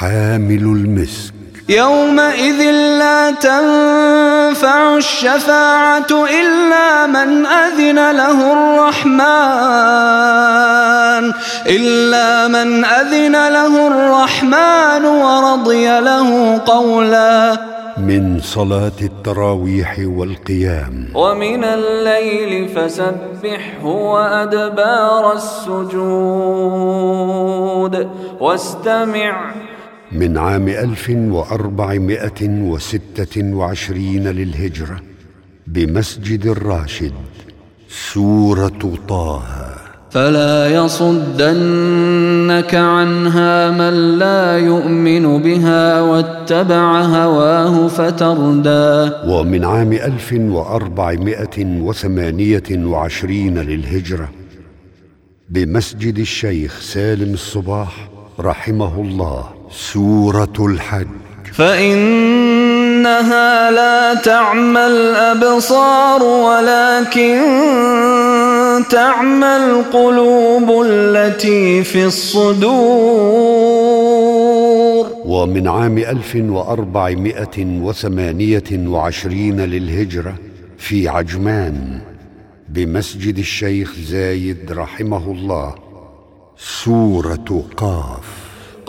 حامل المسك. يومئذ لا تنفع الشفاعة إلا من أذن له الرحمن إلا من أذن له الرحمن ورضي له قولا. من صلاة التراويح والقيام. ومن الليل فسبحه وأدبار السجود. واستمع من عام ألف وأربعمائة وستة وعشرين للهجرة بمسجد الراشد سورة طه. فلا يصدنك عنها من لا يؤمن بها واتبع هواه فتردى. ومن عام ألف وأربعمائة وثمانية وعشرين للهجرة بمسجد الشيخ سالم الصباح رحمه الله. سورة الحج. فإنها لا تعمى الأبصار ولكن تعمى القلوب التي في الصدور. ومن عام ألف وأربعمائة وثمانية وعشرين للهجرة في عجمان بمسجد الشيخ زايد رحمه الله سورة قاف.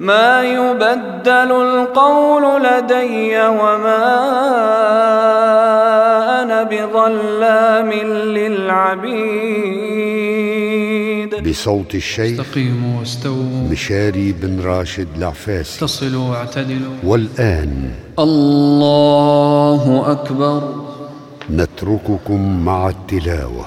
ما يبدل القول لدي وما أنا بظلام للعبيد. بصوت الشيخ استقيموا واستووا. مشاري بن راشد العفاسي. اتصلوا واعتدلوا. والآن الله أكبر. نترككم مع التلاوة.